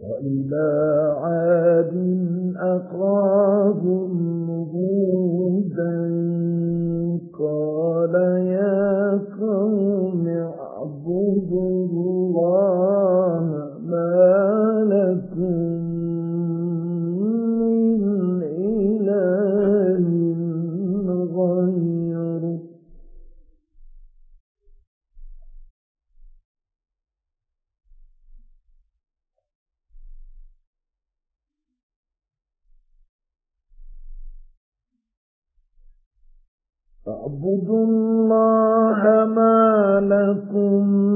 وإلى عاد أخاهم هودا قال فاعبدوا الله ما لكم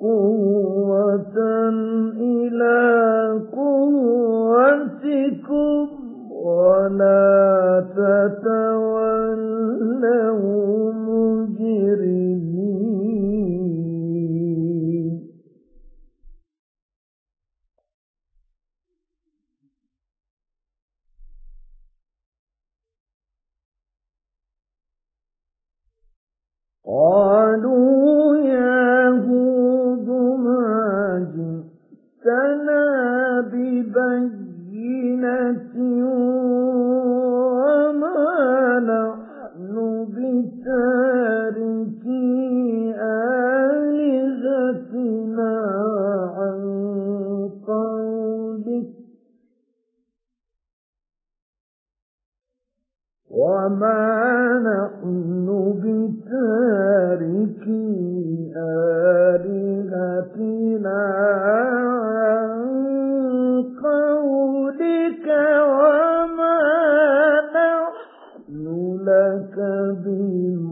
قوة وما نحن بتاركي آلهتنا عن قولك وما نحن لك بمؤمنين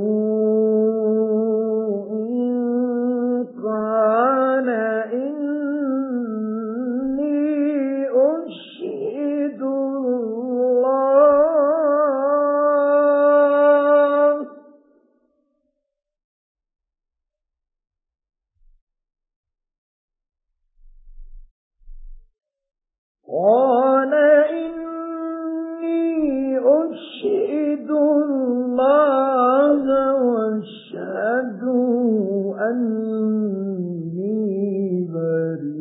واشهدوا الله واشهدوا أني بريء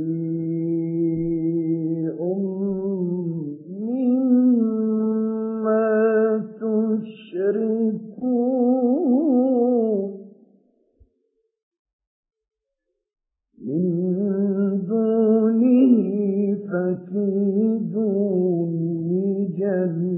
مما تشركون. من دونه فكيدوني جميعا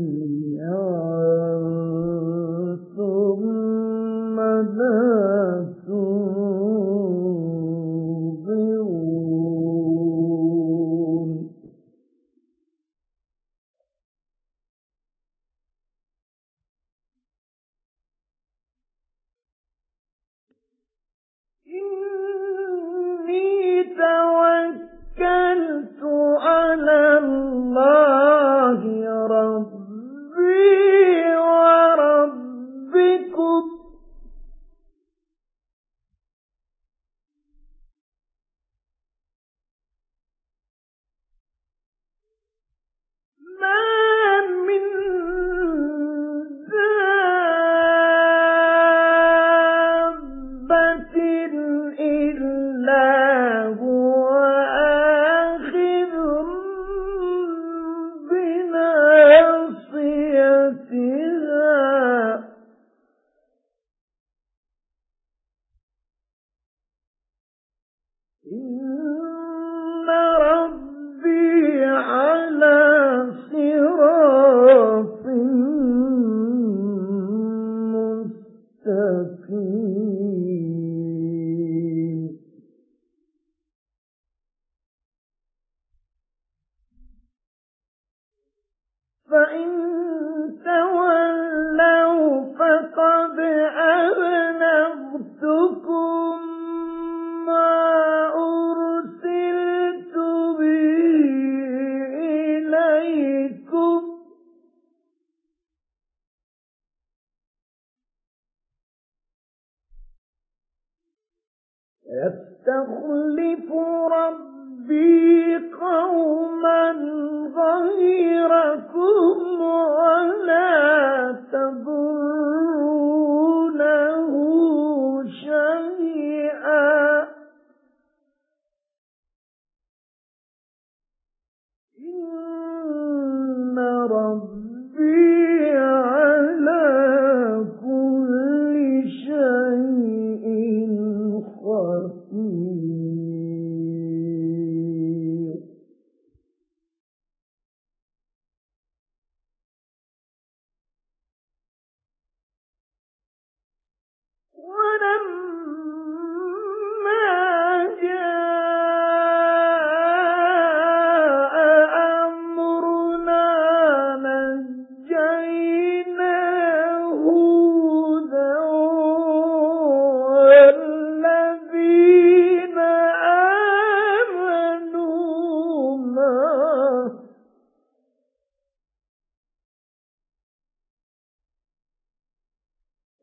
يستخلف ربي قوما غيركم ولا تضرونه شيئا. إن رب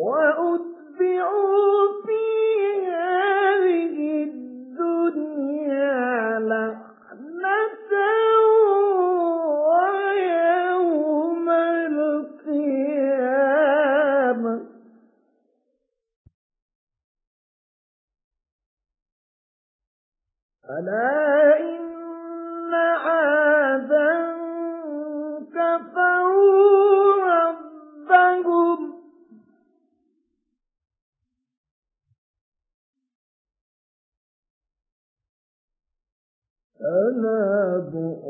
وأتبعوا في هذه الدنيا ويوم القيامة. ألا إن ألا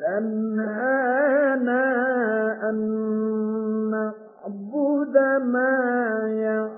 أتنهانا أن نعبد ما يعبد